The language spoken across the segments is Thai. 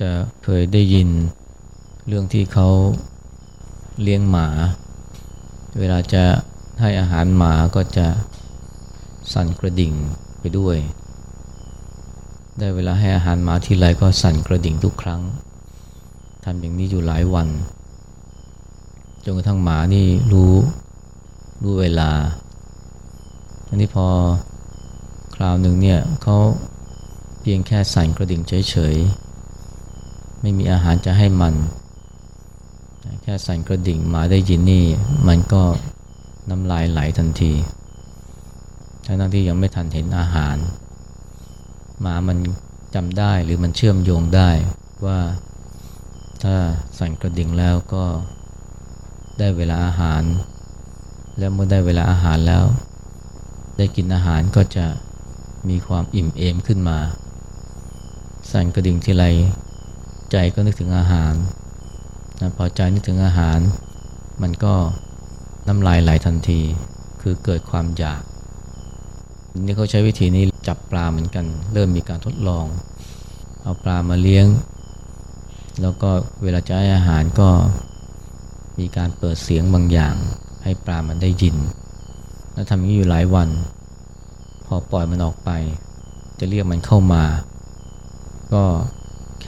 จะเคยได้ยินเรื่องที่เขาเลี้ยงหมา เวลาจะให้อาหารหมาก็จะสั่นกระดิ่งไปด้วย ได้เวลาให้อาหารหมาทีไรก็สั่นกระดิ่งทุกครั้งทำอย่างนี้อยู่หลายวันจนกระทั่งหมานี่รู้รู้เวลาอันนี้พอคราวหนึ่งเนี่ยเขาเพียงแค่สั่นกระดิ่งเฉยๆ ไม่มีอาหารจะให้มัน แค่สั่นกระดิ่งหมาได้ยินนี่ มันก็น้ำลายไหลทันที ทั้งที่ยังไม่ทันเห็นอาหาร หมามันจำได้หรือมันเชื่อมโยงได้ว่าถ้าสั่นกระดิ่งแล้วก็ได้เวลาอาหาร แล้วเมื่อได้เวลาอาหารแล้ว ได้กินอาหารก็จะมีความอิ่มเอมขึ้นมา สั่นกระดิ่งทีไร ใจก็นึกถึงอาหารนะพอใจนึกถึงอาหาร มันก็น้ำลายไหลทันที คือเกิดความอยาก นี่เขาใช้วิธีนี้จับปลาเหมือนกัน เริ่มมีการทดลอง เอาปลามาเลี้ยง แล้วก็เวลาจะให้อาหารก็มีการเปิดเสียงบางอย่าง ให้ปลามันได้ยิน แล้วทำอย่างนี้อยู่หลายวัน พอปล่อยมันออกไป จะเรียกมันเข้ามา ก็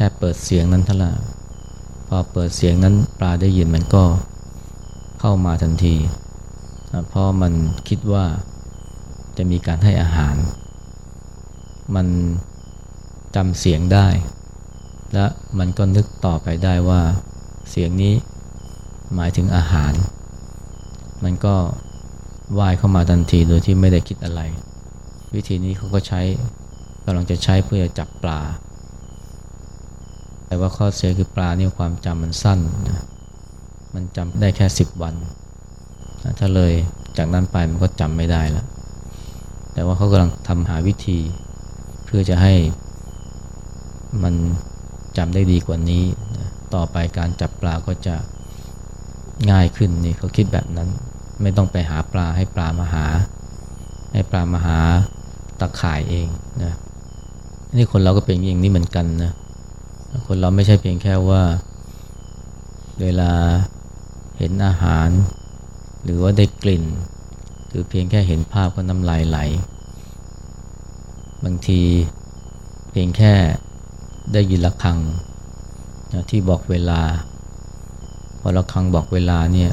ค่เปิดเสียงนั้นเท่านั้นพอเปิดเสียงนั้นปลาได้ยินมันก็เข้ามาทันทีเพราะมันคิดว่าจะมีการให้อาหาร มันจำเสียงได้ และมันก็นึกต่อไปได้ว่าเสียงนี้หมายถึงอาหาร มันก็ว่ายเข้ามาทันทีโดยที่ไม่ได้คิดอะไร วิธีนี้เขาก็ใช้กำลังจะใช้เพื่อจับปลา แต่ว่าข้อเสียคือปลาเนี่ยความจำมันสั้นนะมันจำได้แค่สิบวันถ้าเลยจากนั้นไปมันก็จำไม่ได้แล้วแต่ว่าเขากำลังทำหาวิธี เพื่อจะให้มันจำได้ดีกว่านี้ต่อไปการจับปลาก็จะง่ายขึ้นนี่เขาคิดแบบนั้น ไม่ต้องไปหาปลาให้ปลามาหา ให้ปลามาหาตะข่ายเองนะนี่คนเราก็เป็นอย่างนี้เหมือนกันนะ คนเราไม่ใช่เพียงแค่ว่า เวลาเห็นอาหาร หรือว่าได้กลิ่น หรือเพียงแค่เห็นภาพก็น้ำลายไหล บางทีเพียงแค่ได้ยินระฆังนะที่บอกเวลาพอระฆังบอกเวลาเนี่ย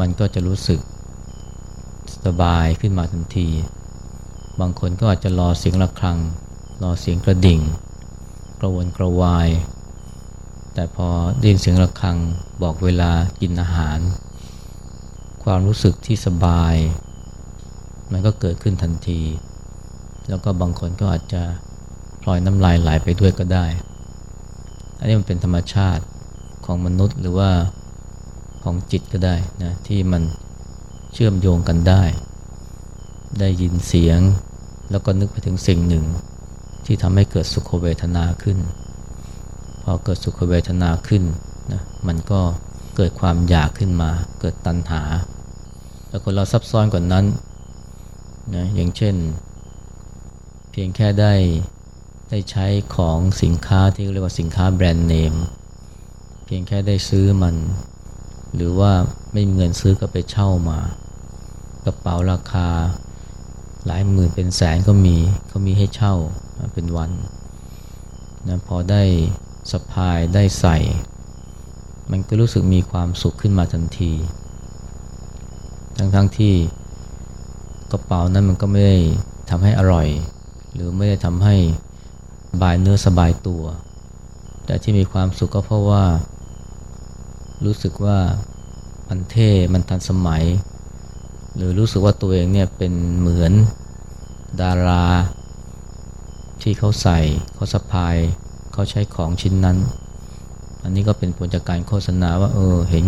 มันก็จะรู้สึกสบายขึ้นมาทันที บางคนก็อาจจะรอเสียงระฆัง รอเสียงกระดิ่ง กระวนกระวาย แต่พอได้ยินเสียงระฆังบอกเวลากินอาหาร ความรู้สึกที่สบาย มันก็เกิดขึ้นทันที แล้วก็บางคนก็อาจจะพลอยน้ำลายไหลไปด้วยก็ได้ อันนี้มันเป็นธรรมชาติของมนุษย์หรือว่าของจิตก็ได้นะที่มันเชื่อมโยงกันได้ ได้ยินเสียงแล้วก็นึกไปถึงสิ่งหนึ่ง ที่ทำให้เกิดสุขเวทนาขึ้น พอเกิดสุขเวทนาขึ้นนะมันก็เกิดความอยากขึ้นมา เกิดตัณหาแล้วคนเราซับซ้อนกว่านั้นนะอย่างเช่น เพียงแค่ได้ได้ใช้ของสินค้าที่เรียกว่าสินค้าแบรนด์เนม เพียงแค่ได้ซื้อมัน หรือว่าไม่มีเงินซื้อก็ไปเช่ามากระเป๋าราคา หลายหมื่นเป็นแสนก็มีเขามีให้เช่า เป็นวันนะพอได้สะพายได้ใส่ มันก็รู้สึกมีความสุขขึ้นมาทันที ทั้งๆทที่กระเป๋านั้นมันก็ไม่ได้ทำให้อร่อย หรือไม่ได้ทำให้บายเนื้อสบายตัว แต่ที่มีความสุขก็เพราะว่า รู้สึกว่ามันเท่มันทันสมัย หรือรู้สึกว่าตัวเองเนี่ยเป็นเหมือนดารา ที่เขาใส่เขาสะพาย เขาใช้ของชิ้นนั้น อันนี้ก็เป็นผลจากการโฆษณาว่าเออเห็น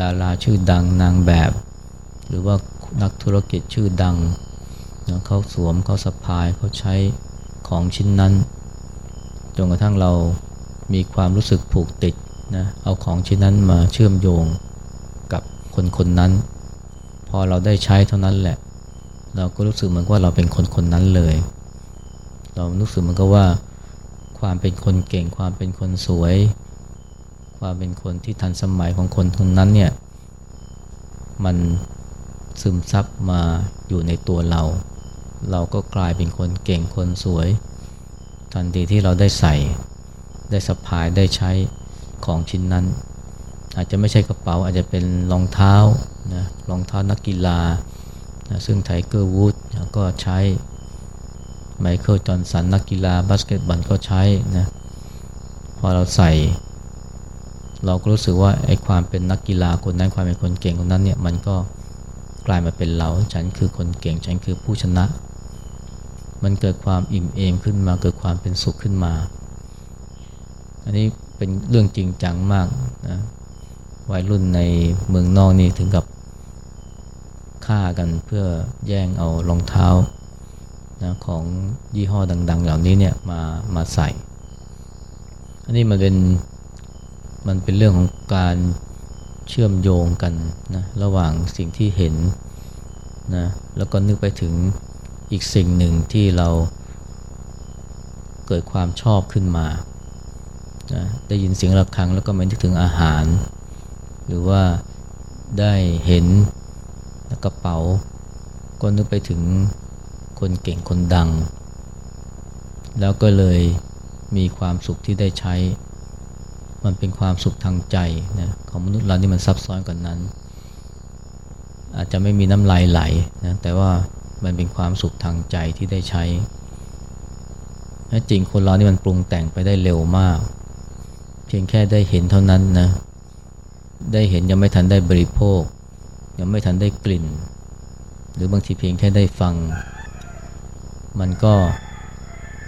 ดาราชื่อดังนางแบบ หรือว่านักธุรกิจชื่อดังเขาสวมเขาสะพายเขาใช้ของชิ้นนั้นจนกระทั่งเรามีความรู้สึกผูกติดนะเอาของชิ้นนั้นมาเชื่อมโยงกับคนคนนั้น พอเราได้ใช้เท่านั้นแหละ เราก็รู้สึกเหมือนว่าเราเป็นคนคนนั้นเลย เรารู้สึกมือนกับว่าความเป็นคนเก่ง ความเป็นคนสวย ความเป็นคนที่ทันสมัยของคนคนนั้นเนี่ยมันซึมซับมาอยู่ในตัวเรา เราก็กลายเป็นคนเก่งคนสวย ทันทีที่เราได้ใส่ ได้สะพายได้ใช้ของชิ้นนั้น อาจจะไม่ใช่กระเป๋าอาจจะเป็นรองเท้านะรองเท้านักกีฬานะซึ่งไทเกอร์วูดก็ใช้ ไมเคิลจอห์นสันนักกีฬาบาสเกตบอลก็ใช้นะพอเราใส่ เราก็รู้สึกว่าไอ้ความเป็นนักกีฬาคนนั้นความเป็นคนเก่งคนนั้นเนี่ยมันก็กลายมาเป็นเราฉันคือคนเก่งฉันคือผู้ชนะ มันเกิดความอิ่มเอมขึ้นมาเกิดความเป็นสุขขึ้นมา อันนี้เป็นเรื่องจริงจังมากนะวัยรุ่นในเมืองนอกนี่ถึงกับฆ่ากันเพื่อแย่งเอารองเท้า นะของยี่ห้อดัง ๆ เหล่านี้เนี่ยมามาใส่ อันนี้มันเป็นมันเป็นเรื่องของการเชื่อมโยงกันนะระหว่างสิ่งที่เห็นนะแล้วก็นึกไปถึงอีกสิ่งหนึ่งที่เราเกิดความชอบขึ้นมานะได้ยินเสียงระฆังแล้วก็มานึกถึงอาหาร หรือว่าได้เห็นกระเป๋าก็นึกไปถึง คนเก่งคนดัง แล้วก็เลยมีความสุขที่ได้ใช้ มันเป็นความสุขทางใจนะของมนุษย์เรานี่มันซับซ้อนกว่านนั้น อาจจะไม่มีน้ำลายไหลนะแต่ว่ามันเป็นความสุขทางใจที่ได้ใช้จริงคนเรานี่มันปรุงแต่งไปได้เร็วมาก เพียงแค่ได้เห็นเท่านั้นนะได้เห็นยังไม่ทันได้บริโภค ยังไม่ทันได้กลิ่น หรือบางทีเพียงแค่ได้ฟัง มันก็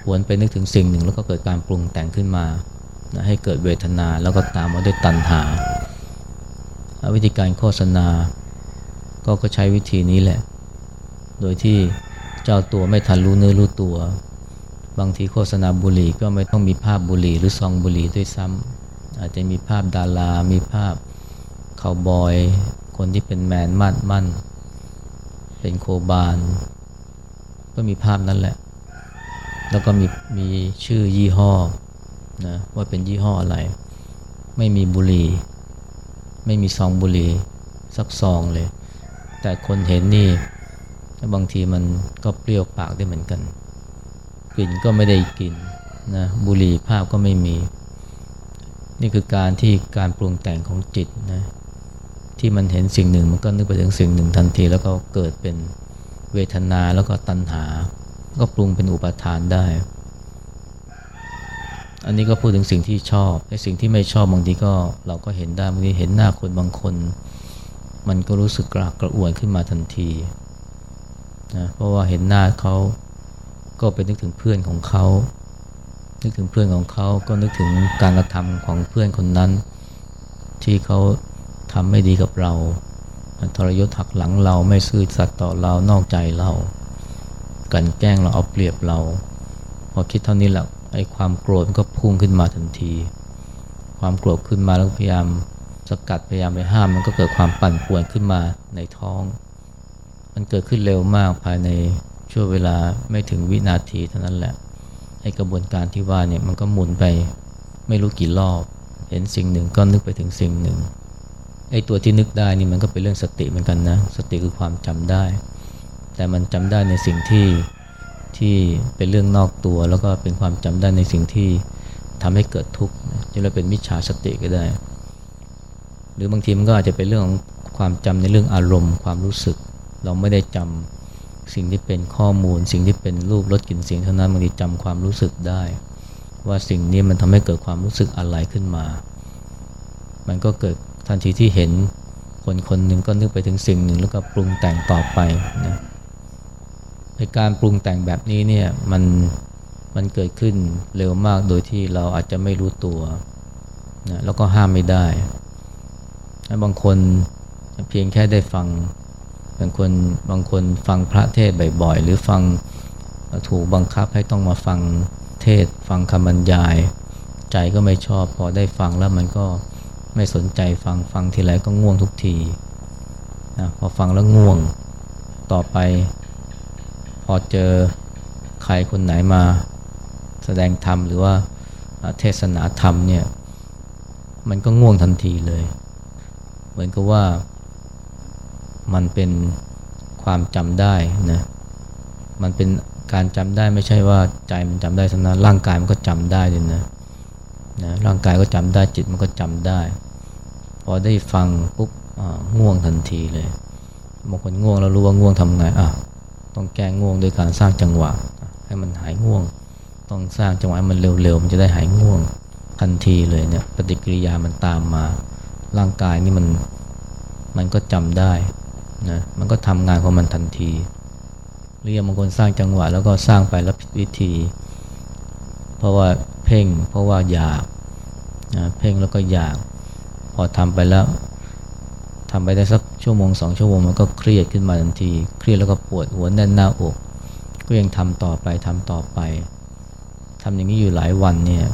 หวนไปนึกถึงสิ่งหนึ่ง แล้วก็เกิดการปรุงแต่งขึ้นมานะให้เกิดเวทนาแล้วก็ตามมาด้วยตัณหา วิธีการโฆษณา ก็ก็ใช้วิธีนี้แหละ โดยที่เจ้าตัวไม่ทันรู้เนื้อรู้ตัว บางทีโฆษณาบุหรี่ก็ไม่ต้องมีภาพบุหรี่หรือซองบุหรี่ด้วยซ้ำอาจจะมีภาพดารา มีภาพคาวบอย คนที่เป็นแมนมั่นมั่น เป็นโคบาน ก็มีภาพนั้นแหละ แล้วก็มีมีชื่อยี่ห้อนะว่าเป็นยี่ห้ออะไร ไม่มีบุหรี่ ไม่มีซองบุหรี่สักซองเลย แต่คนเห็นนี่บางทีมันก็เปรี้ยวปากได้เหมือนกัน กลิ่นก็ไม่ได้กลิ่นนะบุหรี่ภาพก็ไม่มี นี่คือการที่การปรุงแต่งของจิตนะที่มันเห็นสิ่งหนึ่งมันก็นึกไปถึงสิ่งหนึ่งทันที แล้วก็เกิดเป็น เวทนาแล้วก็ตัณหา ก็ปรุงเป็นอุปทานได้ อันนี้ก็พูดถึงสิ่งที่ชอบไอ้สิ่งที่ไม่ชอบบางทีก็เราก็เห็นได้บางทีเห็นหน้าคนบางคน มันก็รู้สึกกระกระอ่วนขึ้นมาทันทีนะเพราะว่าเห็นหน้าเขาก็ไปนึกถึงเพื่อนของเขา นึกถึงเพื่อนของเขาก็นึกถึงการกระทำของเพื่อนคนนั้น ที่เขาทำไม่ดีกับเรา ทรยศหักหลังเราไม่ซื่อสัตย์ต่อเรานอกใจเรา กันแกล้งเราเอาเปรียบเรา พอคิดเท่านี้แหละไอ้ความโกรธก็พุ่งขึ้นมาทันที ความโกรธขึ้นมาแล้วพยายามสกัดพยายามไปห้าม มันก็เกิดความปั่นป่วนขึ้นมาในท้อง มันเกิดขึ้นเร็วมากภายในช่วงเวลาไม่ถึงวินาทีเท่านั้นแหละไอ้กระบวนการที่ว่าเนี่ยมันก็หมุนไปไม่รู้กี่รอบ เห็นสิ่งหนึ่งก็นึกไปถึงสิ่งหนึ่ง ไอ้ตัวที่นึกได้นี่มันก็เป็นเรื่องสติเหมือนกันนะ สติคือความจำได้ แต่มันจำได้ในสิ่งที่ที่เป็นเรื่องนอกตัว แล้วก็เป็นความจำได้ในสิ่งที่ทำให้เกิดทุกข์จะเรียกเป็นมิจฉาสติก็ได้ หรือบางทีมันก็อาจจะเป็นเรื่องของความจำในเรื่องอารมณ์ ความรู้สึก เราไม่ได้จำสิ่งที่เป็นข้อมูล สิ่งที่เป็นรูปรสกลิ่นเสียงเท่านั้นบางทีจำความรู้สึกได้ ว่าสิ่งนี้มันทำให้เกิดความรู้สึกอะไรขึ้นมา มันก็เกิด ทันทีที่เห็นคนคนหนึ่งก็นึกไปถึงสิ่งหนึ่งแล้วก็ปรุงแต่งต่อไปนะในการปรุงแต่งแบบนี้เนี่ยมันมันเกิดขึ้นเร็วมากโดยที่เราอาจจะไม่รู้ตัวนะแล้วก็ห้ามไม่ได้บางคนเพียงแค่ได้ฟังบางคนบางคนฟังพระเทศบ่อยๆ หรือฟังถูกบังคับให้ต้องมาฟังเทศฟังคำบรรยาย ใจก็ไม่ชอบพอได้ฟังแล้วมันก็ ไม่สนใจฟังฟังทีไรก็ง่วงทุกทีนะพอฟังแล้วง่วงต่อไป พอเจอใครคนไหนมาแสดงธรรมหรือว่าเทศนาธรรมเนี่ยมันก็ง่วงทันทีเลย เหมือนกับว่ามันเป็นความจำได้นะมันเป็นการจำได้ไม่ใช่ว่าใจมันจำได้สนะร่างกายมันก็จำได้เลยนะ นะร่างกายก็จำได้จิตมันก็จำได้ พอได้ฟังปุ๊บง่วงทันทีเลยบางคนง่วงแล้วรู้ว่าง่วงทำไงอะต้องแก้ง่วงโดยการสร้างจังหวะ ให้มันหายง่วง ต้องสร้างจังหวะมันเร็วๆมันจะได้หายง่วงทันทีเลยเนี่ยปฏิกิริยามันตามมา ร่างกายนี่มันมันก็จำได้นะมันก็ทำงานของมันทันทีเรียกบางคนสร้างจังหวะแล้วก็สร้างไปแล้วผิดวิธี เพราะว่า เพ่งเพราะว่าอยากนะเพ่งแล้วก็อยาก พอทำไปแล้วทำไปได้สักชั่วโมงสองชั่วโมงมันก็เครียดขึ้นมาทันที เครียดแล้วก็ปวดหัวแน่นหน้าอก ก็ยังทำต่อไปทำต่อไปทำอย่างนี้อยู่หลายวันเนี่ย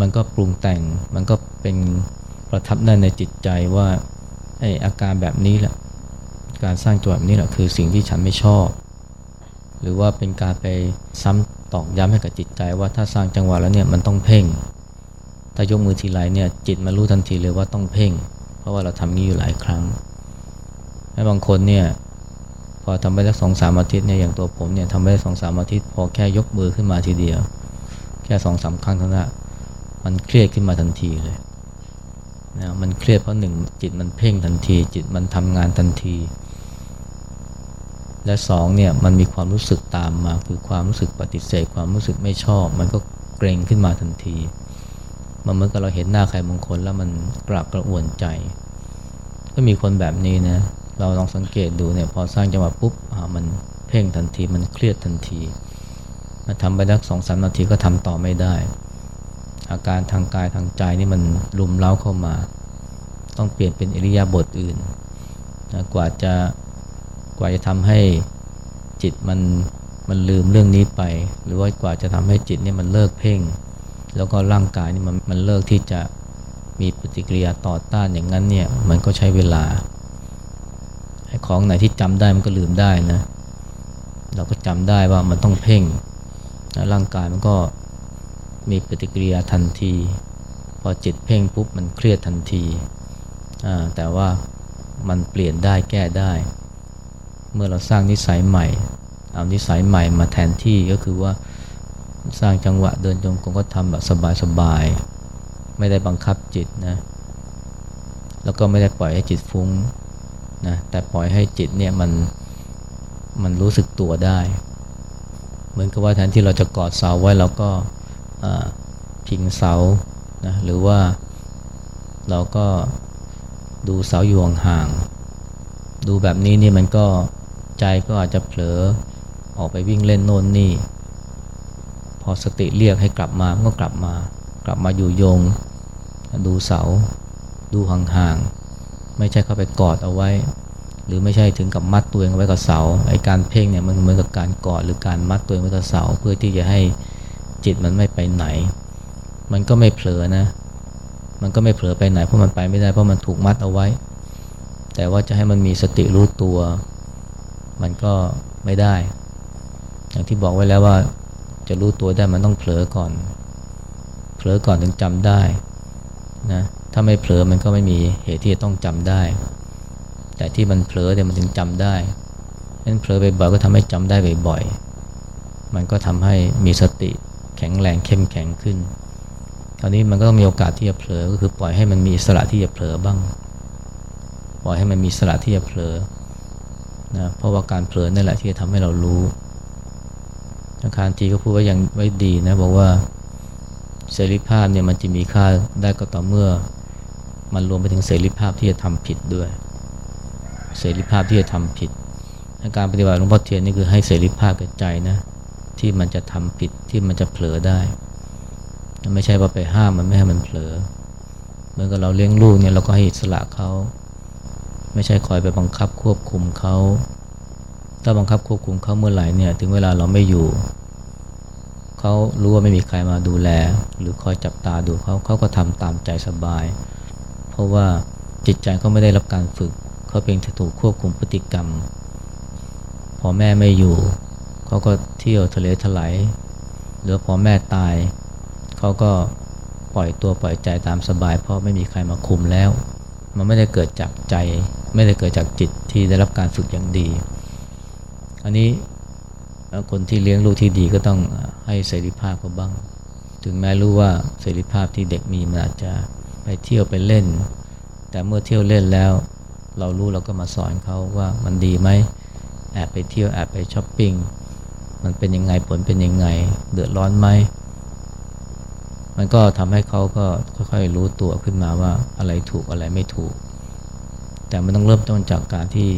มันก็ปรุงแต่งมันก็เป็นประทับได้ในจิตใจว่าไออาการแบบนี้แหละการสร้างจังหวะนี้แหละคือสิ่งที่ฉันไม่ชอบ หรือว่าเป็นการไปซ้ำ ตอกย้ำให้กับจิตใจว่าถ้าสร้างจังหวะแล้วเนี่ยมันต้องเพ่ง ถ้ายกมือทีไรเนี่ยจิตมันรู้ทันทีเลยว่าต้องเพ่ง เพราะว่าเราทำนี้อยู่หลายครั้งและบางคนเนี่ยพอทำไปได้สองสามอาทิตย์เนี่ยอย่างตัวผมเนี่ยทำไปได้สองสามอาทิตย์ พอแค่ยกมือขึ้นมาทีเดียว แค่สองสาครั้งเท่านั้นมันเครียดขึ้นมาทันทีเลยนะมันเครียดเพราะหนึ่งจิตมันเพ่งทันที จิตมันทำงานทันที และสองเนี่ยมันมีความรู้สึกตามมา คือความรู้สึกปฏิเสธ ความรู้สึกไม่ชอบ มันก็เกรงขึ้นมาทันที มันเหมือนกับเราเห็นหน้าใครบางคนแล้วมันกระกระอ่วนใจ ก็มีคนแบบนี้นะเราลองสังเกตดูเนี่ยพอสร้างจังหวะปุ๊บมันเพ่งทันทีมันเครียดทันทีมาทำไปสักสองสามนาทีก็ทำต่อไม่ได้ อาการทางกายทางใจนี่มันลุมเล้าเข้ามา ต้องเปลี่ยนเป็นอิริยาบถอื่นนะกว่าจะ กว่าจะทำให้จิตมันมันลืมเรื่องนี้ไป หรือว่ากว่าจะทำให้จิตเนี่ยมันเลิกเพ่ง แล้วก็ร่างกายนี่มันมันเลิกที่จะมีปฏิกิริยาต่อต้านอย่างนั้นเนี่ยมันก็ใช้เวลาของไหนที่จำได้มันก็ลืมได้นะ เราก็จำได้ว่ามันต้องเพ่งร่างกายมันก็มีปฏิกิริยาทันที พอจิตเพ่งปุ๊บมันเครียดทันที แต่ว่ามันเปลี่ยนได้แก้ได้ เมื่อเราสร้างนิสัยใหม่ เอานิสัยใหม่มาแทนที่ก็คือว่าสร้างจังหวะเดินจงกรมก็ทำแบบสบายๆ ไม่ได้บังคับจิตนะ แล้วก็ไม่ได้ปล่อยให้จิตฟุ้งนะ แต่ปล่อยให้จิตเนี่ยมันมันรู้สึกตัวได้ เหมือนกับว่าแทนที่เราจะกอดเสาไว้เราก็พิงเสานะหรือว่าเราก็ดูเสาอยู่ห่างดูแบบนี้นี่มันก็ ใจก็อาจจะเผลอออกไปวิ่งเล่นโน่นนี่ พอสติเรียกให้กลับมาก็กลับมา กลับมาอยู่ยง ดูเสา ดูห่างๆ ไม่ใช่เข้าไปกอดเอาไว้ หรือไม่ใช่ถึงกับมัดตัวเองไว้กับเสาไอ้การเพ่งเนี่ยมันเหมือนกับการกอดหรือการมัดตัวเองไว้กับเสา เพื่อที่จะให้จิตมันไม่ไปไหน มันก็ไม่เผลอนะ มันก็ไม่เผลอไปไหนเพราะมันไปไม่ได้เพราะมันถูกมัดเอาไว้ แต่ว่าจะให้มันมีสติรู้ตัว มันก็ไม่ได้ อย่างที่บอกไว้แล้วว่าจะรู้ตัวได้มันต้องเผลอก่อน เผลอก่อนถึงจำได้นะถ้าไม่เผลอมันก็ไม่มีเหตุที่จะต้องจำได้ แต่ที่มันเผลอเนี่ยมันถึงจำได้นั้นเผลอบ่อยๆก็ทำให้จำได้บ่อยๆมันก็ทำให้มีสติแข็งแรงเข้มแข็งขึ้นคราวนี้มันก็มีโอกาสที่จะเผลอก็คือปล่อยให้มันมีอิสระที่จะเผลอบ้าง ปล่อยให้มันมีสละที่จะเผลอ นะเพราะว่าการเผลอนั่นแหละที่จะทำให้เรารู้อาคารจีก็พูดว่ายังไว้ดีนะบอกว่าเสรีภาพเนี่ยมันจะมีค่าได้ก็ต่อเมื่อ มันรวมไปถึงเสรีภาพที่จะทำผิดด้วย เสรีภาพที่จะทำผิดการปฏิบัติหลวงพ่อเทียนนี่คือให้เสรีภาพกับใจนะที่มันจะทำผิดที่มันจะเผลอได้ ไม่ใช่ว่าไปห้ามมันไม่ให้มันเผลอ เหมือนกับเราเลี้ยงลูกเนี่ยเราก็ให้อิสระเขา ไม่ใช่คอยไปบังคับควบคุมเขาถ้าบังคับควบคุมเขาเมื่อไหร่เนี่ยถึงเวลาเราไม่อยู่ เขารู้ว่าไม่มีใครมาดูแล หรือคอยจับตาดูเขาเขาก็ทำตามใจสบาย เพราะว่าจิตใจเขาไม่ได้รับการฝึก เขาเพียงถูกควบคุมพฤติกรรม พอแม่ไม่อยู่ เขาก็เที่ยวทะเลถลายหรือพอแม่ตาย เขาก็ปล่อยตัวปล่อยใจตามสบาย เพราะไม่มีใครมาคุมแล้ว มันไม่ได้เกิดจากใจ ไม่ได้เกิดจากจิตที่ได้รับการฝึกอย่างดี อันนี้คนที่เลี้ยงลูกที่ดีก็ต้องให้เสรีภาพเขาบ้าง ถึงแม้รู้ว่าเสรีภาพที่เด็กมีมันอาจจะไปเที่ยวไปเล่น แต่เมื่อเที่ยวเล่นแล้ว เรารู้เราก็มาสอนเขาว่ามันดีไหมแอบไปเที่ยวแอบไปช้อปปิ้งมันเป็นยังไงผลเป็นยังไง เดือดร้อนไหมมันก็ทำให้เขาก็ค่อยๆรู้ตัวขึ้นมาว่าอะไรถูกอะไรไม่ถูก แต่มันต้องเริ่มต้นจากการที่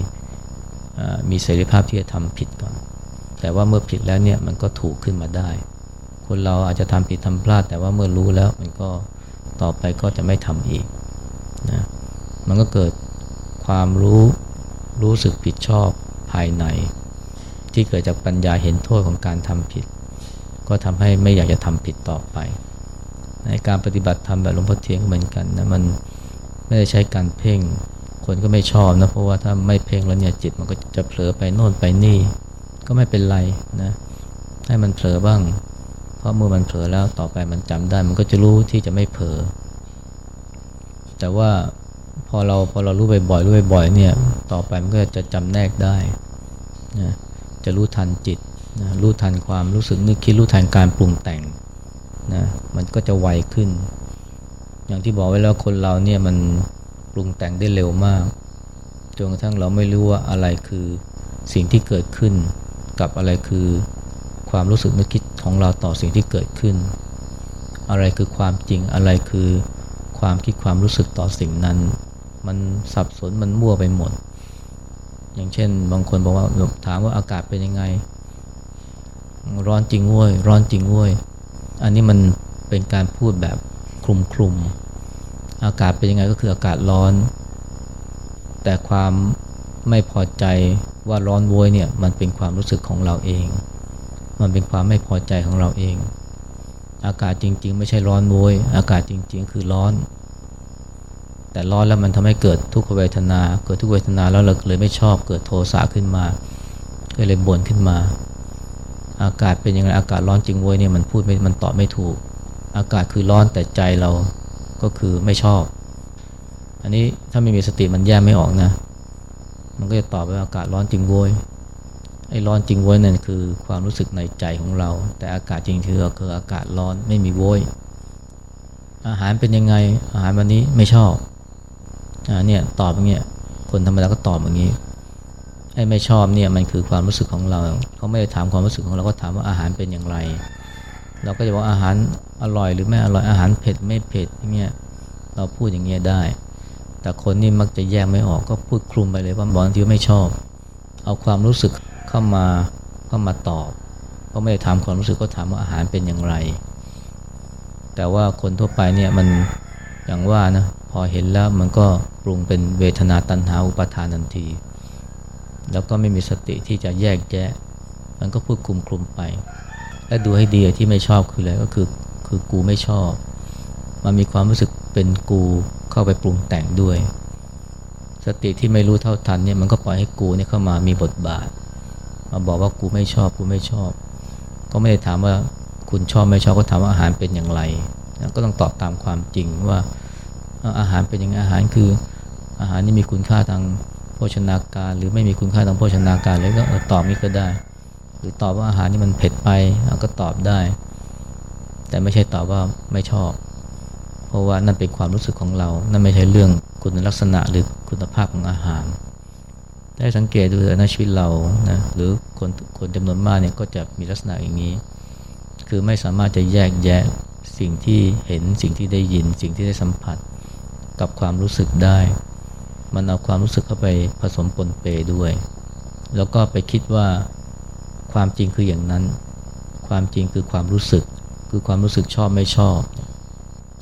มีเสรีภาพที่จะทำผิดก่อน แต่ว่าเมื่อผิดแล้วเนี่ยมันก็ถูกขึ้นมาได้ คนเราอาจจะทำผิดทำพลาด แต่ว่าเมื่อรู้แล้วมันก็ต่อไปก็จะไม่ทำอีกนะมันก็เกิดความรู้รู้สึกผิดชอบภายใน ที่เกิดจากปัญญาเห็นโทษของการทำผิด ก็ทำให้ไม่อยากจะทำผิดต่อไป ในการปฏิบัติธรรมแบบหลวงพ่อเทียงเหมือนกันนะมันไม่ได้ใช้การเพ่ง คนก็ไม่ชอบนะ เพราะว่าถ้าไม่เพ่งแล้วเนี่ยจิตมันก็จะเผลอไปโน่นไปนี่ ก็ไม่เป็นไรนะ ให้มันเผลอบ้าง เพราะเมื่อมันเผลอแล้วต่อไปมันจำได้ มันก็จะรู้ที่จะไม่เผลอ แต่ว่าพอเราพอเรารู้บ่อยๆรู้บ่อยๆเนี่ย ต่อไปมันก็จะจำแนกได้นะจะรู้ทันจิตนะรู้ทันความรู้สึกนึกคิดรู้ทันการปรุงแต่งนะมันก็จะไวขึ้น อย่างที่บอกไว้แล้วคนเราเนี่ยมัน ปรุงแต่งได้เร็วมากจนกระทั่งเราไม่รู้ว่าอะไรคือสิ่งที่เกิดขึ้น กับอะไรคือความรู้สึกนึกคิดของเราต่อสิ่งที่เกิดขึ้น อะไรคือความจริงอะไรคือความคิดความรู้สึกต่อสิ่งนั้น มันสับสนมันมั่วไปหมด อย่างเช่น บางคนบอกว่าถามว่าอากาศเป็นยังไง ร้อนจริงว้ยร้อนจริงว้ยอันนี้มันเป็นการพูดแบบคลุมคลุม อากาศเป็นยังไงก็คืออากาศร้อน แต่ความไม่พอใจว่าร้อนโวยเนี่ยมันเป็นความรู้สึกของเราเอง มันเป็นความไม่พอใจของเราเอง อากาศจริง ๆ ไม่ใช่ร้อนโวยอากาศจริง ๆ คือร้อน แต่ร้อนแล้วมันทำให้เกิดทุกขเวทนา เกิดทุกเวทนาแล้วเราเลยไม่ชอบเกิดโทสะขึ้นมาก็เลยบ่นขึ้นมา อากาศเป็นยังไงอากาศร้อนจริงโวยเนี่ยมันพูดไม่มันตอบไม่ถูก อากาศคือร้อนแต่ใจเรา ก็คือไม่ชอบ อันนี้ถ้าไม่มีสติมันแยกไม่ออกนะ มันก็จะตอบว่าอากาศร้อนจริงโวยไอ้ร้อนจริงโวยนั่นคือความรู้สึกในใจของเรา แต่อากาศจริงคือคืออากาศร้อนไม่มีโวยอาหารเป็นยังไงอาหารวันนี้ไม่ชอบอ่าเนี่ยตอบอย่างเงี้ยคนธรรมดาก็ตอบอย่างนี้ไอ้ไม่ชอบเนี่ยมันคือความรู้สึกของเราเขาไม่ได้ถามความรู้สึกของเราก็ถามว่าอาหารเป็นอย่างไร เราก็จะบอกอาหารอร่อยหรือไม่อร่อยอาหารเผ็ดไม่เผ็ดอย่างเงี้ยเราพูดอย่างเงี้ยได้ แต่คนนี่มักจะแยกไม่ออกก็พูดคลุมไปเลยว่าบอกที่ไม่ชอบ เอาความรู้สึกเข้ามาเข้ามาตอบ ก็ไม่ได้ถามความรู้สึกก็ถามว่าอาหารเป็นอย่างไร แต่ว่าคนทั่วไปเนี่ยมันอย่างว่านะพอเห็นแล้วมันก็ปรุงเป็นเวทนาตัณหาอุปาทานทันที แล้วก็ไม่มีสติที่จะแยกแยะ มันก็พูดคลุมคลุมไป และดูให้ดีที่ไม่ชอบคืออะไรก็คือคือกูไม่ชอบ มันมีความรู้สึกเป็นกูเข้าไปปรุงแต่งด้วย สติที่ไม่รู้เท่าทันเนี่ยมันก็ปล่อยให้กูเนี่ยเข้ามามีบทบาท มาบอกว่ากูไม่ชอบกูไม่ชอบ ก็ไม่ได้ถามว่าคุณชอบไม่ชอบก็ถามว่าอาหารเป็นอย่างไรก็ต้องตอบตามความจริงว่าอาหารเป็นอยังไงอาหารคือ อาหารนี่มีคุณค่าทางโภชนาการ หรือไม่มีคุณค่าทางโภชนาการเลยก็ตอบนี้ก็ได้ หรือตอบว่าอาหารนี่มันเผ็ดไปก็ตอบได้ แต่ไม่ใช่ตอบว่าไม่ชอบ เพราะว่านั่นเป็นความรู้สึกของเรา นั่นไม่ใช่เรื่องคุณลักษณะหรือคุณภาพของอาหาร ได้สังเกตดูในชีวิตเรานะหรือคนคนจำนวนมากเนี่ยก็จะมีลักษณะอย่างนี้ คือไม่สามารถจะแยกแยะสิ่งที่เห็นสิ่งที่ได้ยิน สิ่งที่ได้สัมผัสกับความรู้สึกได้ มันเอาความรู้สึกเข้าไปผสมปนเปด้วย แล้วก็ไปคิดว่า ความจริงคืออย่างนั้น ความจริงคือความรู้สึก คือความรู้สึกชอบไม่ชอบ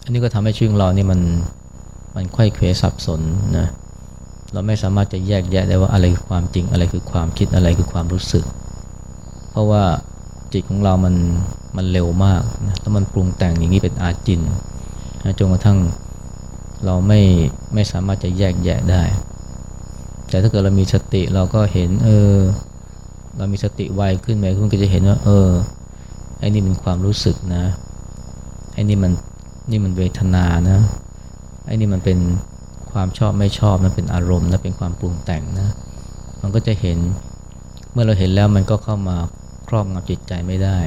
อันนี้ก็ทำให้ชีวิตเรานี่มันมันค่อยเควสับสนนะเราไม่สามารถจะแยกแยะได้ว่าอะไรคือความจริงอะไรคือความคิดอะไรคือความรู้สึก เพราะว่าจิตของเรามันมันเร็วมากนะแล้วมันปรุงแต่งอย่างนี้เป็นอาจินนะจนกระทั่งเราไม่ไม่สามารถจะแยกแยะได้ แต่ถ้าเกิดเรามีสติเราก็เห็นเออ เรามีสติไวขึ้นไหมคุณก็จะเห็นว่า เออไอ้นี่เป็นความรู้สึกนะอ้นี่มันนี่มันเวทนานะไอ้นี่มันเป็นความชอบไม่ชอบนะเป็นอารมณ์นะเป็นความปรุงแต่งนะมันก็จะเห็นเมื่อเราเห็นแล้วมันก็เข้ามาครอบงำจิตใจไม่ได้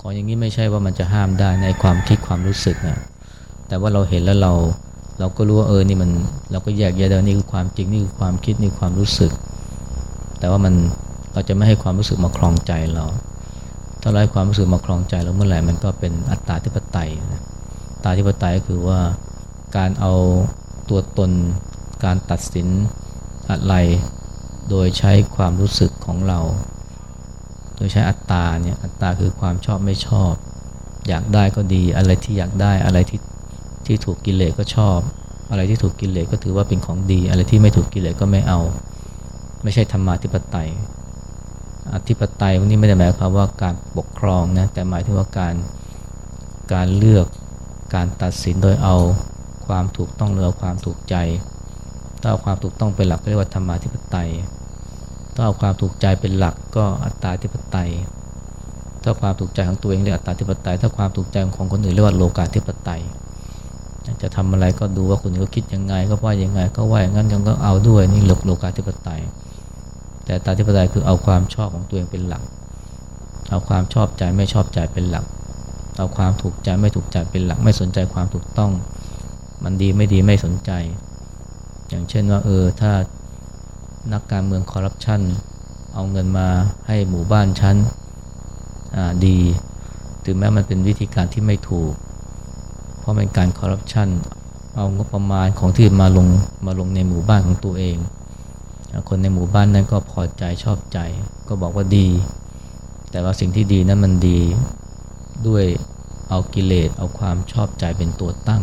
ของอย่างนี้ไม่ใช่ว่ามันจะห้ามได้ในความคิดความรู้สึกนะแต่ว่าเราเห็นแล้วเราเราก็รู้ว่าเออนี่มันเราก็แยกแยะได้นี่คือความจริงนี่คือความคิดนี่ความรู้สึก แต่ว่ามัน เราจะไม่ให้ความรู้สึกมาครองใจเรา ถ้าไล่ความรู้สึกมาครองใจเราเมื่อไหร่มันก็เป็นอัตตาธิปไตยนะตาธิปไตยก็คือว่าการเอาตัวตน การตัดสินอะไร โดยใช้ความรู้สึกของเรา โดยใช้อัตตาเนี่ยอัตตาคือความชอบไม่ชอบ อยากได้ก็ดีอะไรที่อยากได้อะไรที่ที่ถูกกิเลสก็ชอบ อะไรที่ถูกกิเลสก็ถือว่าเป็นของดี อะไรที่ไม่ถูกกิเลสก็ไม่เอา ไม่ใช่ธรรมาธิปไตย อธิปไตยวันนี้ไม่ได้หมายความว่าการปกครองนะแต่หมายถึงว่าการการเลือกการตัดสินโดยเอาความถูกต้องหรือเอาความถูกใจถ้าเอาความถูกต้องเป็นหลักเรียกว่าธรรมาธิปไตยถ้าเอาความถูกใจเป็นหลักก็อัตตาธิปไตย ถ้าความถูกใจของตัวเองเรียกอัตตาธิปไตย ถ้าความถูกใจของคนอื่นเรียกว่าโลกาธิปไตย จะทำอะไรก็ดูว่าคนอื่นเขาคิดยังไง ก็ว่ายังไง ก็ว่าอย่างนั้นยังก็เอาด้วยนี่หลกโลกาธิปไตย แต่ตาธิปไตยคือเอาความชอบของตัวเองเป็นหลัก เอาความชอบใจไม่ชอบใจเป็นหลัก เอาความถูกใจไม่ถูกใจเป็นหลัก ไม่สนใจความถูกต้อง มันดีไม่ดีไม่สนใจ อย่างเช่นว่าเออถ้านักการเมืองคอร์รัปชันเอาเงินมาให้หมู่บ้านชั้นดี ถึงแม้มันเป็นวิธีการที่ไม่ถูก เพราะเป็นการคอร์รัปชันเอางบประมาณของที่มาลงมาลงในหมู่บ้านของตัวเอง คนในหมู่บ้านนั้นก็พอใจชอบใจ ก็บอกว่าดี แต่ว่าสิ่งที่ดีนั้นมันดีด้วยเอากิเลสเอาความชอบใจเป็นตัวตั้ง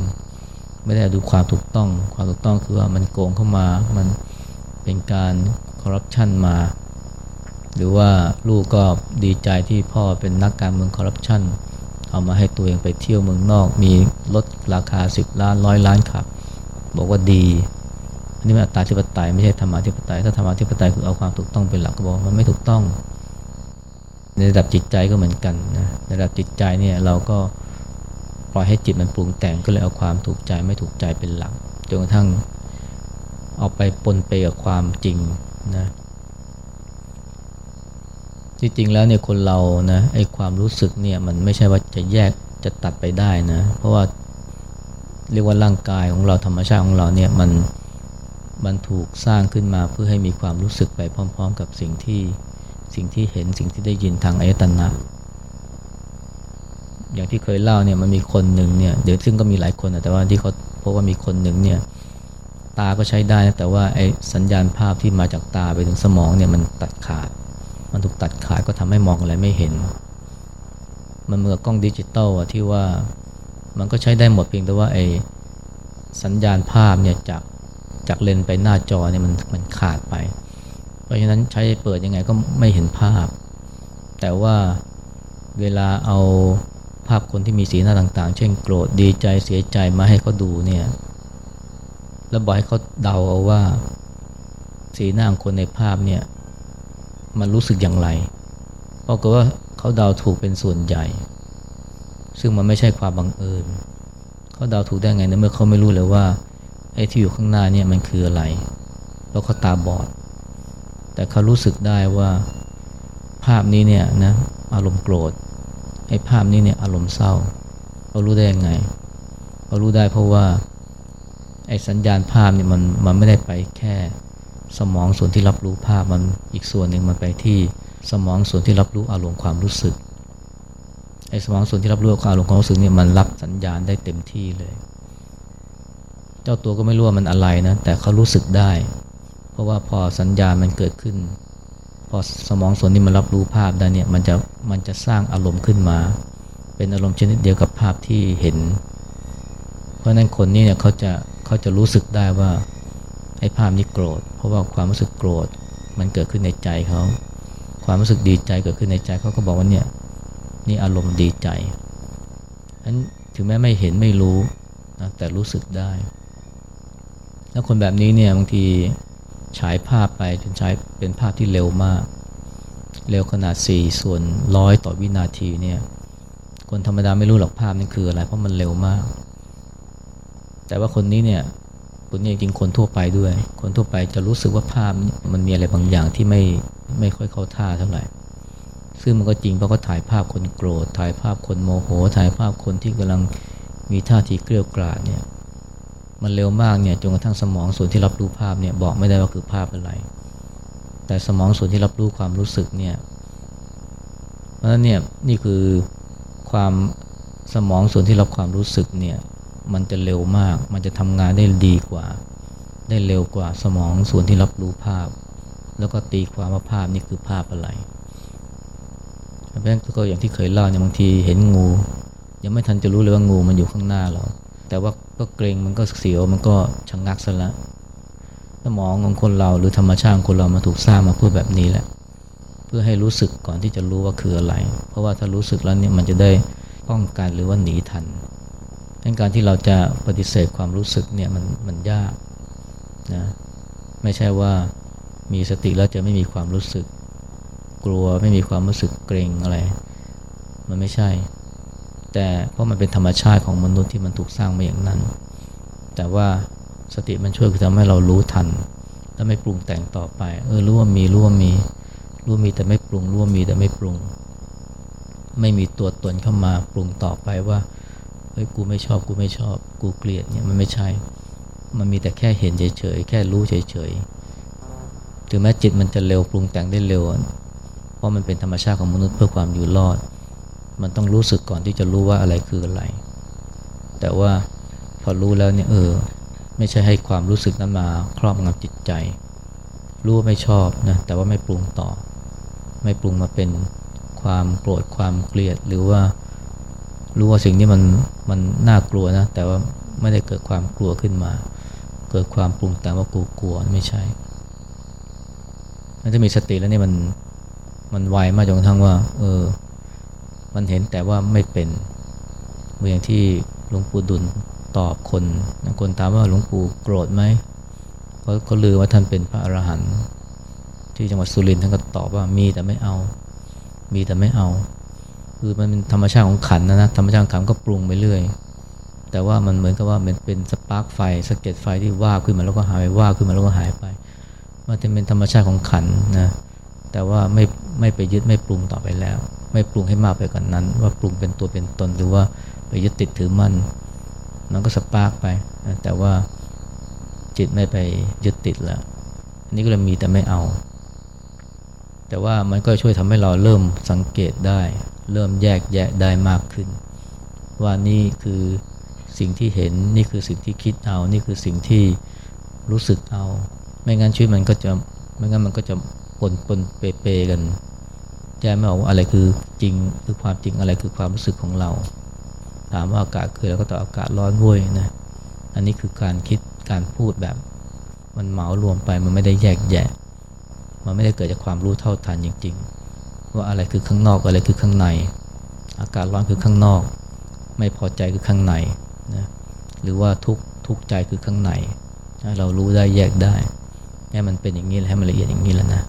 ไม่ได้ดูความถูกต้อง ความถูกต้องคือว่ามันโกงเข้ามา มันเป็นการคอร์รัปชันมา หรือว่าลูกก็ดีใจที่พ่อเป็นนักการเมืองคอร์รัปชันเอามาให้ตัวเองไปเที่ยวเมืองนอก มีลดราคา 10 ล้านร้อยล้านขับ บอกว่าดี นนี้มันอัตตาธิปไตยไม่ใช่ธรรมะธิปไตยถ้าธรรมะธิปไตยคือเอาความถูกต้องเป็นหลักก็บอกมันไม่ถูกต้อง ในระดับจิตใจก็เหมือนกันนะในระดับจิตใจเนี่ยเราก็ปล่อยให้จิตมันปรุงแต่งก็เลยเอาความถูกใจไม่ถูกใจเป็นหลักจนกระทั่งเอาไปปนไปกับความจริงนะที่จริงแล้วเนี่ยคนเรานะไอ้ความรู้สึกเนี่ยมันไม่ใช่ว่าจะแยกจะตัดไปได้นะ เพราะว่าเรียกว่าร่างกายของเราธรรมชาติของเราเนี่ยมัน มันถูกสร้างขึ้นมาเพื่อให้มีความรู้สึกไปพร้อม ๆ กับสิ่งที่สิ่งที่เห็นสิ่งที่ได้ยินทางอายตนะ อย่างที่เคยเล่าเนี่ยมันมีคนหนึ่งเนี่ยเดี๋ยวซึ่งก็มีหลายคนแต่ว่าที่เขาพบว่ามีคนหนึ่งเนี่ยตาก็ใช้ได้นะแต่ว่าไอ้สัญญาณภาพที่มาจากตาไปถึงสมองเนี่ยมันตัดขาด มันถูกตัดขาดก็ทำให้มองอะไรไม่เห็น มันเหมือนกล้องดิจิตอลอะที่ว่ามันก็ใช้ได้หมดเพียงแต่ว่าไอ้สัญญาณภาพเนี่ยจาก จากเลนไปหน้าจอเนี่ยมันมันขาดไป เพราะฉะนั้นใช้เปิดยังไงก็ไม่เห็นภาพ แต่ว่าเวลาเอาภาพคนที่มีสีหน้าต่างๆ เช่นโกรธดีใจเสียใจมาให้เขาดูเนี่ยแล้วบอกให้เขาเดาเอาว่า สีหน้าของคนในภาพเนี่ยมันรู้สึกอย่างไรเพราะว่าเขาเดาถูกเป็นส่วนใหญ่ ซึ่งมันไม่ใช่ความบังเอิญเขาเดาถูกได้ไงในเมื่อเขาไม่รู้เลยว่า ไอ้ที่อยู่ข้างหน้าเนี่ยมันคืออะไร แล้วเขาตาบอด แต่เขารู้สึกได้ว่าภาพนี้เนี่ยนะอารมณ์โกรธไอ้ภาพนี้เนี่ยอารมณ์เศร้าเขารู้ได้ยังไงเขารู้ได้เพราะว่าไอ้สัญญาณภาพเนี่ยมันมันไม่ได้ไปแค่สมองส่วนที่รับรู้ภาพมันอีกส่วนหนึ่งมันไปที่สมองส่วนที่รับรู้อารมณ์ความรู้สึกไอ้สมองส่วนที่รับรู้อารมณ์ความรู้สึกเนี่ยมันรับสัญญาณได้เต็มที่เลย เจ้าตัวก็ไม่รู้ว่ามันอะไรนะ แต่เขารู้สึกได้ เพราะว่าพอสัญญามันเกิดขึ้น พอสมองส่วนนี้มันรับรู้ภาพได้เนี่ยมันจะมันจะสร้างอารมณ์ขึ้นมา เป็นอารมณ์ชนิดเดียวกับภาพที่เห็น เพราะนั้นคนนี้เนี่ยเขาจะเขาจะรู้สึกได้ว่าไอ้ภาพนี้โกรธ เพราะว่าความรู้สึกโกรธ มันเกิดขึ้นในใจเขาความรู้สึกดีใจเกิดขึ้นในใจเขาก็บอกว่าเนี่ยนี่อารมณ์ดีใจนั้นถึงแม้ไม่เห็นไม่รู้นะแต่รู้สึกได้ แล้วคนแบบนี้เนี่ยบางทีฉายภาพไปจนใช้เป็นภาพที่เร็วมาก เร็วขนาด 4 ส่วนร้อยต่อวินาทีเนี่ยคนธรรมดาไม่รู้หรอกภาพนี่คืออะไร เพราะมันเร็วมาก แต่ว่าคนนี้เนี่ยคนนี้จริงคนทั่วไปด้วย คนทั่วไปจะรู้สึกว่าภาพมันมีอะไรบางอย่างที่ไม่ไม่ค่อยเข้าท่าเท่าไหร่ ซึ่งมันก็จริงเพราะเขาถ่ายภาพคนโกรธ ถ่ายภาพคนโมโห ถ่ายภาพคนที่กำลังมีท่าทีเกลียวกราดเนี่ย มันเร็วมากเนี่ยจนกระทั่งสมองส่วนที่รับรู้ภาพเนี่ยบอกไม่ได้ว่าคือภาพอะไร แต่สมองส่วนที่รับรู้ความรู้สึกเนี่ยเพราะฉะนั้นเนี่ยนี่คือความสมองส่วนที่รับความรู้สึกเนี่ยมันจะเร็วมาก มันจะทำงานได้ดีกว่า ได้เร็วกว่าสมองส่วนที่รับรู้ภาพ แล้วก็ตีความว่าภาพนี่คือภาพอะไรเพราะฉะนั้นก็อย่างที่เคยเล่าเนี่ยบางทีเห็นงู ยังไม่ทันจะรู้เลยว่างูมันอยู่ข้างหน้าเรา แต่ว่า ก็เกรงมันก็เสียวมันก็ชะงงักซะละสมองของคนเราหรือธรรมชาติของคนเรามาถูกสร้างมาเพื่อแบบนี้แหละ เพื่อให้รู้สึกก่อนที่จะรู้ว่าคืออะไร เพราะว่าถ้ารู้สึกแล้วเนี่ยมันจะได้ป้องกันหรือว่าหนีทันดังการที่เราจะปฏิเสธความรู้สึกเนี่ยมันมันยากนะไม่ใช่ว่ามีสติแล้วจะไม่มีความรู้สึก กลัวไม่มีความรู้สึกเกรงอะไร มันไม่ใช่ แต่เพราะมันเป็นธรรมชาติของมนุษย์ที่มันถูกสร้างมาอย่างนั้น แต่ว่าสติมันช่วยคือทำให้เรารู้ทัน แล้วไม่ปรุงแต่งต่อไป เออรู้ว่ามีรู้ว่ามีรู้ว่ามีแต่ไม่ปรุงรู้ว่ามีแต่ไม่ปรุง ไม่มีตัวตนเข้ามาปรุงต่อไปว่าเฮ้ยกูไม่ชอบกูไม่ชอบ กูเกลียดเนี่ยมันไม่ใช่ มันมีแต่แค่เห็นเฉยๆแค่รู้เฉยๆถึงแม้จิตมันจะเร็วปรุงแต่งได้เร็ว เพราะมันเป็นธรรมชาติของมนุษย์เพื่อความอยู่รอด มันต้องรู้สึกก่อนที่จะรู้ว่าอะไรคืออะไร แต่ว่าพอรู้แล้วเนี่ยเออ ไม่ใช่ให้ความรู้สึกนั้นมาครอบงำจิตใจ รู้ว่าไม่ชอบนะแต่ว่าไม่ปรุงต่อ ไม่ปรุงมาเป็นความโกรธความเกลียดหรือว่ารู้ว่าสิ่งนี้มันมันน่ากลัวนะ แต่ว่าไม่ได้เกิดความกลัวขึ้นมา เกิดความปรุงแต่ว่ากูกลัวไม่ใช่มันจะมีสติแล้วนี่มันมันไวมากจนกระทั่งว่า เออ มันเห็นแต่ว่าไม่เป็นเหมือนอย่างที่หลวงปู่ดุลตอบคนคนถามว่าหลวงปู่โกรธไหมเขาเขาลือว่าท่านเป็นพระอรหันต์ที่จังหวัดสุรินทร์ท่านก็ตอบว่ามีแต่ไม่เอา มีแต่ไม่เอา คือมันเป็นธรรมชาติของขันธ์นะนะธรรมชาติของขันธ์ก็ปรุงไปเรื่อย แต่ว่ามันเหมือนกับว่ามันเป็น spark ไฟสะเก็ดไฟที่วาบขึ้นมาแล้วก็หายไปวาบขึ้นมาแล้วก็หายไป มันจะเป็นธรรมชาติของขันธ์นะแต่ว่าไม่ไม่ไปยึดไม่ปรุงต่อไปแล้ว ไม่ปรุงให้มากไปกว่านั้น ว่าปรุงเป็นตัวเป็นตนหรือว่าไปยึดติดถือมั่นมันก็ spark ไปนะแต่ว่าจิตไม่ไปยึดติดแล้วอันนี้ก็เลยมีแต่ไม่เอา แต่ว่ามันก็ช่วยทำให้เราเริ่มสังเกตได้ เริ่มแยกแยะได้มากขึ้น ว่านี่คือสิ่งที่เห็นนี่คือสิ่งที่คิดเอา นี่คือสิ่งที่รู้สึกเอา ไม่งั้นชีวิตมันก็จะไม่งั้นมันก็จะปนปนเปเปกัน กไม่ออกว่าอะไรคือจริงคือความจริงอะไรคือความรู้สึกของเรา ถามว่าอากาศคือแล้วก็ตอบอากาศร้อนว้ยนะอันนี้คือการคิดการพูดแบบ มันเหมารวมไปมันไม่ได้แยกแยะ มันไม่ได้เกิดจากความรู้เท่าทันจริง ๆ ว่าอะไรคือข้างนอกอะไรคือข้างใน อากาศร้อนคือข้างนอก ไม่พอใจคือข้างในนะหรือว่าทุกทุกใจคือข้างในเรารู้ได้แยกได้ให้มันเป็นอย่างนี้ให้มันละเอียดอย่างนี้แล้วนะ